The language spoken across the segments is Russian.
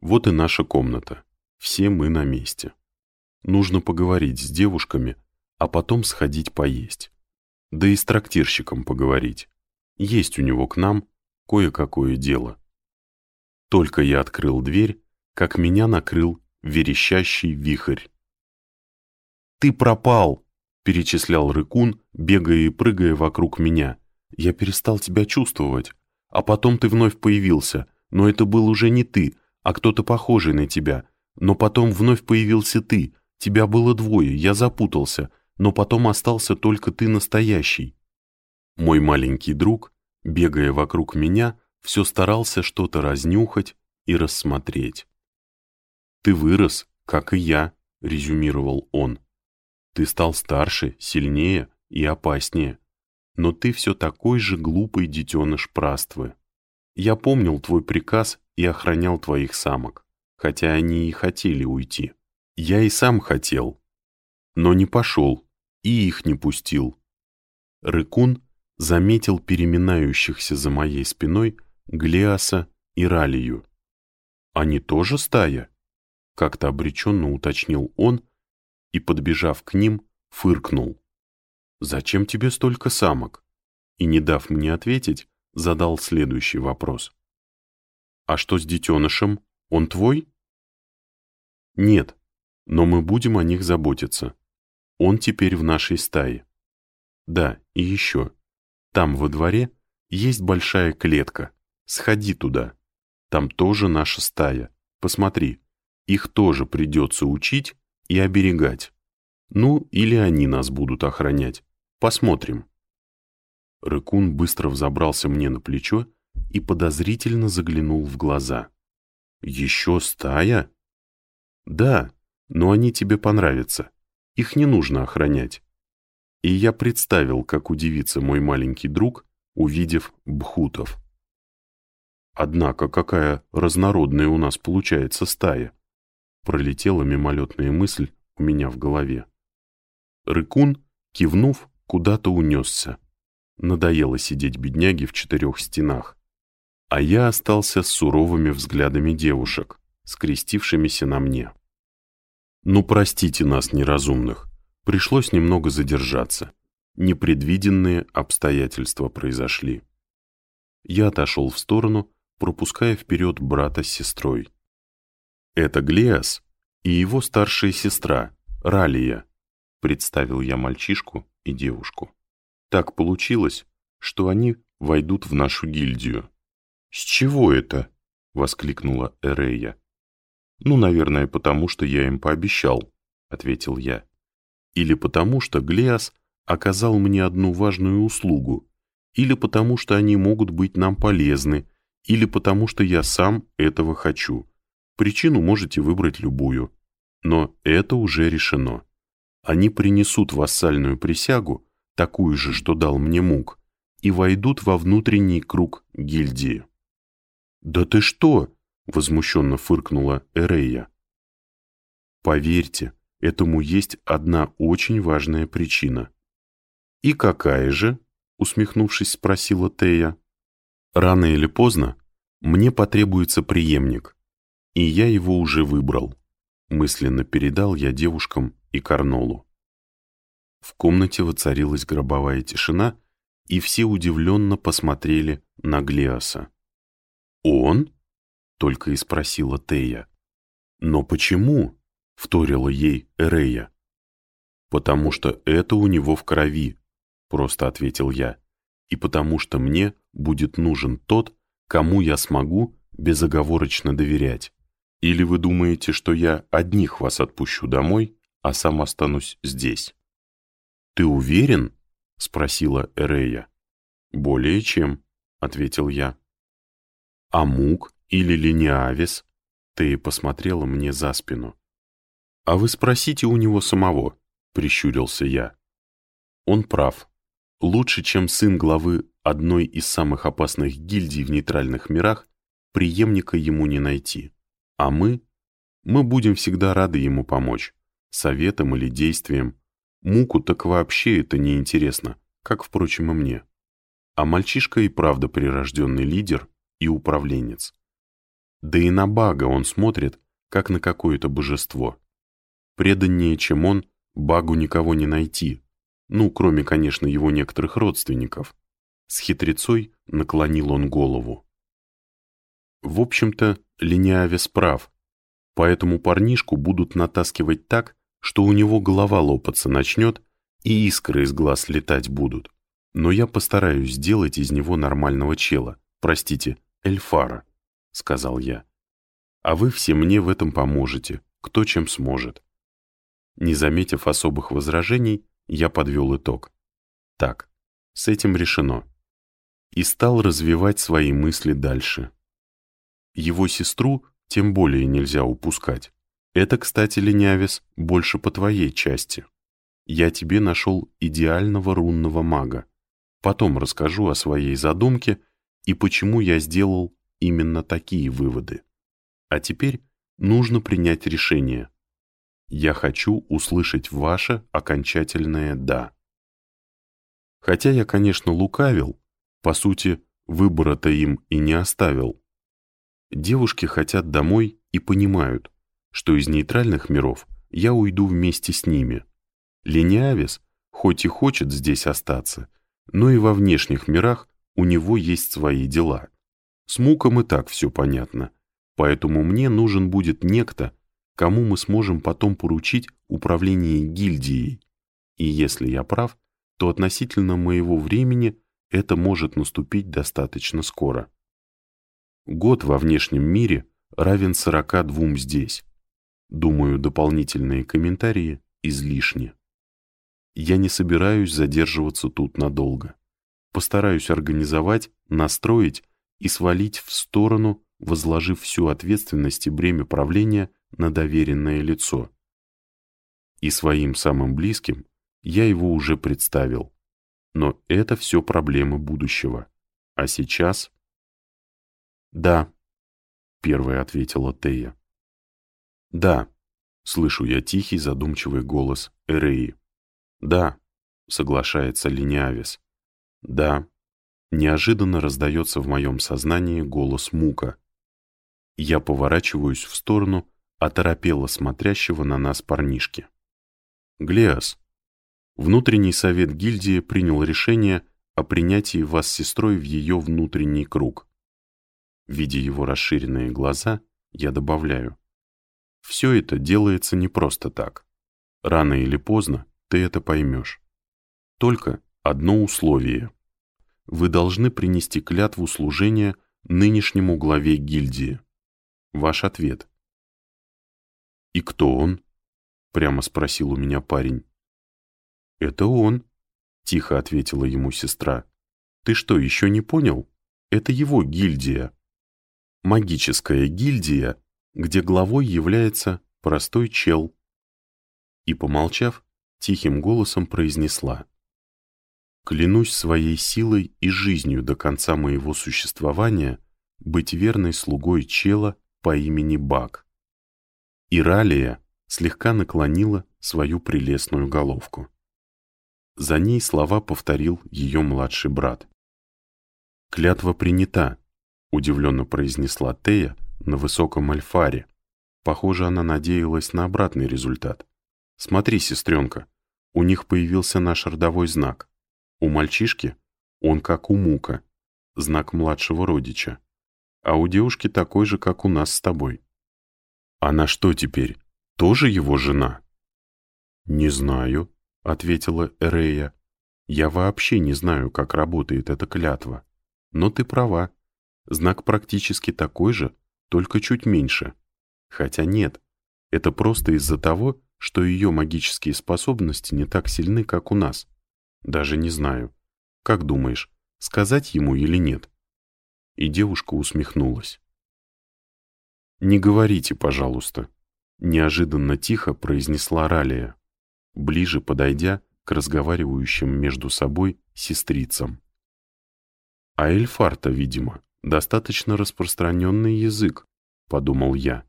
Вот и наша комната. Все мы на месте. Нужно поговорить с девушками, а потом сходить поесть. Да и с трактирщиком поговорить. Есть у него к нам кое-какое дело. Только я открыл дверь, как меня накрыл верещащий вихрь. «Ты пропал!» — перечислял Рыкун, бегая и прыгая вокруг меня. «Я перестал тебя чувствовать, а потом ты вновь появился, но это был уже не ты, а кто-то похожий на тебя. Но потом вновь появился ты, тебя было двое, я запутался, но потом остался только ты настоящий». Мой маленький друг, бегая вокруг меня, все старался что-то разнюхать и рассмотреть. «Ты вырос, как и я», — резюмировал он. «Ты стал старше, сильнее и опаснее, но ты все такой же глупый детеныш праствы. Я помнил твой приказ и охранял твоих самок, хотя они и хотели уйти. Я и сам хотел, но не пошел и их не пустил». Рыкун заметил переминающихся за моей спиной Глеаса и Ралию. «Они тоже стая?» — как-то обреченно уточнил он и, подбежав к ним, фыркнул. «Зачем тебе столько самок?» И, не дав мне ответить, задал следующий вопрос. «А что с детенышем? Он твой?» «Нет, но мы будем о них заботиться. Он теперь в нашей стае. Да, и еще. Там во дворе есть большая клетка. Сходи туда. Там тоже наша стая. Посмотри. Их тоже придется учить и оберегать. Ну, или они нас будут охранять. Посмотрим. Рыкун быстро взобрался мне на плечо и подозрительно заглянул в глаза. «Еще стая?» «Да, но они тебе понравятся. Их не нужно охранять». И я представил, как удивится мой маленький друг, увидев бхутов. Однако какая разнородная у нас получается стая. Пролетела мимолетная мысль у меня в голове. Рыкун, кивнув, куда-то унесся. Надоело сидеть бедняги в четырех стенах. А я остался с суровыми взглядами девушек, скрестившимися на мне. Ну, простите нас, неразумных. Пришлось немного задержаться. Непредвиденные обстоятельства произошли. Я отошел в сторону, пропуская вперед брата с сестрой. «Это Глеас и его старшая сестра, Ралия», представил я мальчишку и девушку. Так получилось, что они войдут в нашу гильдию. «С чего это?» — воскликнула Эрея. «Ну, наверное, потому что я им пообещал», — ответил я. «Или потому что Глеас оказал мне одну важную услугу, или потому что они могут быть нам полезны, или потому что я сам этого хочу. Причину можете выбрать любую. Но это уже решено. Они принесут вассальную присягу, такую же, что дал мне Мук, и войдут во внутренний круг гильдии. «Да ты что?» — возмущенно фыркнула Эрея. «Поверьте, этому есть одна очень важная причина». «И какая же?» — усмехнувшись, спросила Тея. Рано или поздно мне потребуется преемник, и я его уже выбрал. Мысленно передал я девушкам и Карнолу. В комнате воцарилась гробовая тишина, и все удивленно посмотрели на Глеоса. «Он?» — только и спросила Тея. «Но почему?» — вторила ей Эрея. «Потому что это у него в крови», — просто ответил я и потому что мне будет нужен тот, кому я смогу безоговорочно доверять. Или вы думаете, что я одних вас отпущу домой, а сам останусь здесь?» «Ты уверен?» — спросила Эрея. «Более чем», — ответил я. «А Мук или Линиавис?» Ты посмотрела мне за спину. «А вы спросите у него самого», — прищурился я. «Он прав. Лучше, чем сын главы одной из самых опасных гильдий в нейтральных мирах, преемника ему не найти. А мы? Мы будем всегда рады ему помочь. Советом или действием. Муку так вообще это не интересно, как, впрочем, и мне. А мальчишка и правда прирожденный лидер и управленец. Да и на Бага он смотрит, как на какое-то божество. Преданнее, чем он, Багу никого не найти, ну, кроме, конечно, его некоторых родственников. С хитрецой наклонил он голову. В общем-то, Линиавис прав, поэтому парнишку будут натаскивать так, что у него голова лопаться начнет и искры из глаз летать будут. Но я постараюсь сделать из него нормального чела, простите, Эльфара, сказал я. А вы все мне в этом поможете, кто чем сможет. Не заметив особых возражений, я подвел итог. Так, с этим решено. И стал развивать свои мысли дальше. Его сестру тем более нельзя упускать. Это, кстати, Ленявис, больше по твоей части. Я тебе нашел идеального рунного мага. Потом расскажу о своей задумке и почему я сделал именно такие выводы. А теперь нужно принять решение. Я хочу услышать ваше окончательное «да». Хотя я, конечно, лукавил, по сути, выбора-то им и не оставил. Девушки хотят домой и понимают, что из нейтральных миров я уйду вместе с ними. Лениавис хоть и хочет здесь остаться, но и во внешних мирах у него есть свои дела. С Муком и так все понятно, поэтому мне нужен будет некто, кому мы сможем потом поручить управление гильдией. И если я прав, то относительно моего времени это может наступить достаточно скоро. Год во внешнем мире равен 42 здесь. Думаю, дополнительные комментарии излишни. Я не собираюсь задерживаться тут надолго. Постараюсь организовать, настроить и свалить в сторону, возложив всю ответственность и бремя правления на доверенное лицо. И своим самым близким я его уже представил. Но это все проблемы будущего. А сейчас... Да, первая ответила Тея. «Да», — слышу я тихий задумчивый голос Эреи. «Да», — соглашается Линиавис. «Да». Неожиданно раздается в моем сознании голос Мука. Я поворачиваюсь в сторону оторопело смотрящего на нас парнишки. «Глеас, внутренний совет гильдии принял решение о принятии вас с сестрой в ее внутренний круг. Видя его расширенные глаза, я добавляю. Все это делается не просто так. Рано или поздно ты это поймешь. Только одно условие. Вы должны принести клятву служения нынешнему главе гильдии. Ваш ответ. «И кто он?» — прямо спросил у меня парень. «Это он», — тихо ответила ему сестра. «Ты что, еще не понял? Это его гильдия. Магическая гильдия где главой является простой чел. И, помолчав, тихим голосом произнесла. «Клянусь своей силой и жизнью до конца моего существования быть верной слугой чела по имени Бак». Иралия слегка наклонила свою прелестную головку. За ней слова повторил ее младший брат. «Клятва принята», — удивленно произнесла Тея, на высоком альфаре. Похоже, она надеялась на обратный результат. Смотри, сестренка, у них появился наш родовой знак. У мальчишки он как у мука, знак младшего родича. А у девушки такой же, как у нас с тобой. Она что теперь, тоже его жена? Не знаю, ответила Эрея. Я вообще не знаю, как работает эта клятва. Но ты права. Знак практически такой же, только чуть меньше. Хотя нет, это просто из-за того, что ее магические способности не так сильны, как у нас. Даже не знаю. Как думаешь, сказать ему или нет?» И девушка усмехнулась. «Не говорите, пожалуйста», — неожиданно тихо произнесла Ралия, ближе подойдя к разговаривающим между собой сестрицам. А Эльфарта, видимо, достаточно распространенный язык, подумал я.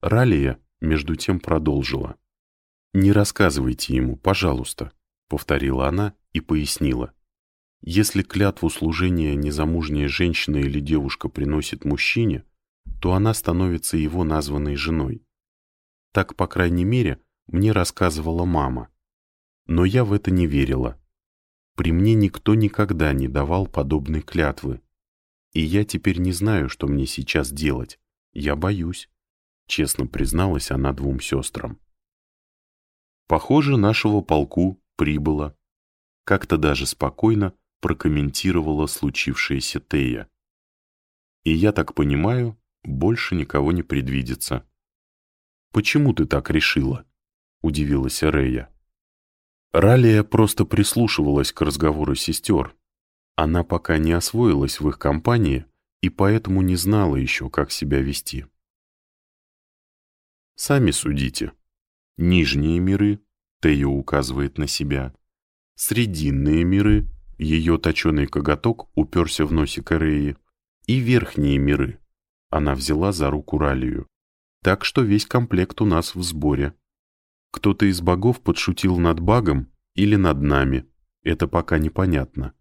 Ралия, между тем, продолжила. «Не рассказывайте ему, пожалуйста», — повторила она и пояснила. «Если клятву служения незамужняя женщина или девушка приносит мужчине, то она становится его названной женой. Так, по крайней мере, мне рассказывала мама. Но я в это не верила. При мне никто никогда не давал подобной клятвы. И я теперь не знаю, что мне сейчас делать. Я боюсь, — честно призналась она двум сестрам. Похоже, нашего полку прибыло. Как-то даже спокойно прокомментировала случившееся Тея. И я так понимаю, больше никого не предвидится. «Почему ты так решила?» — удивилась Рея. Ралия просто прислушивалась к разговору сестер. Она пока не освоилась в их компании и поэтому не знала еще, как себя вести. Сами судите. Нижние миры, Тео указывает на себя. Срединные миры, ее точеный коготок уперся в носик Эреи. И верхние миры. Она взяла за руку Ралию. Так что весь комплект у нас в сборе. Кто-то из богов подшутил над багом или над нами, это пока непонятно.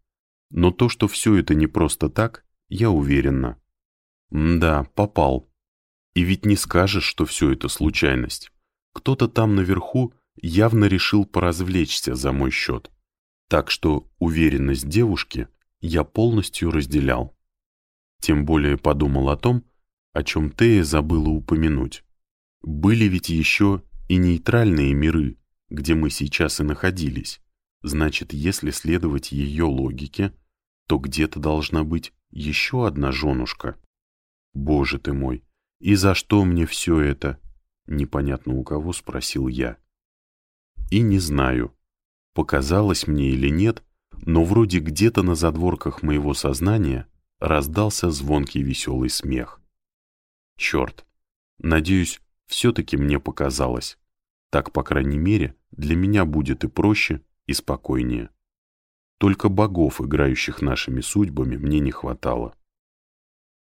Но то, что все это не просто так, я уверена. да, попал. И ведь не скажешь, что все это случайность. Кто-то там наверху явно решил поразвлечься за мой счет. Так что уверенность девушки я полностью разделял. Тем более подумал о том, о чем Тея забыла упомянуть. Были ведь еще и нейтральные миры, где мы сейчас и находились. Значит, если следовать ее логике, то где-то должна быть еще одна женушка. Боже ты мой, и за что мне все это? Непонятно у кого спросил я. И не знаю, показалось мне или нет, но вроде где-то на задворках моего сознания раздался звонкий веселый смех. Черт, надеюсь, все-таки мне показалось. Так, по крайней мере, для меня будет и проще, и спокойнее. Только богов, играющих нашими судьбами, мне не хватало.